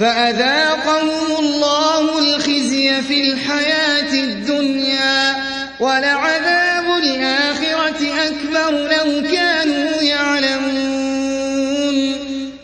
فأذاقهم الله الخزي في الحياة الدنيا ولعذاب الآخرة أكبر لو كان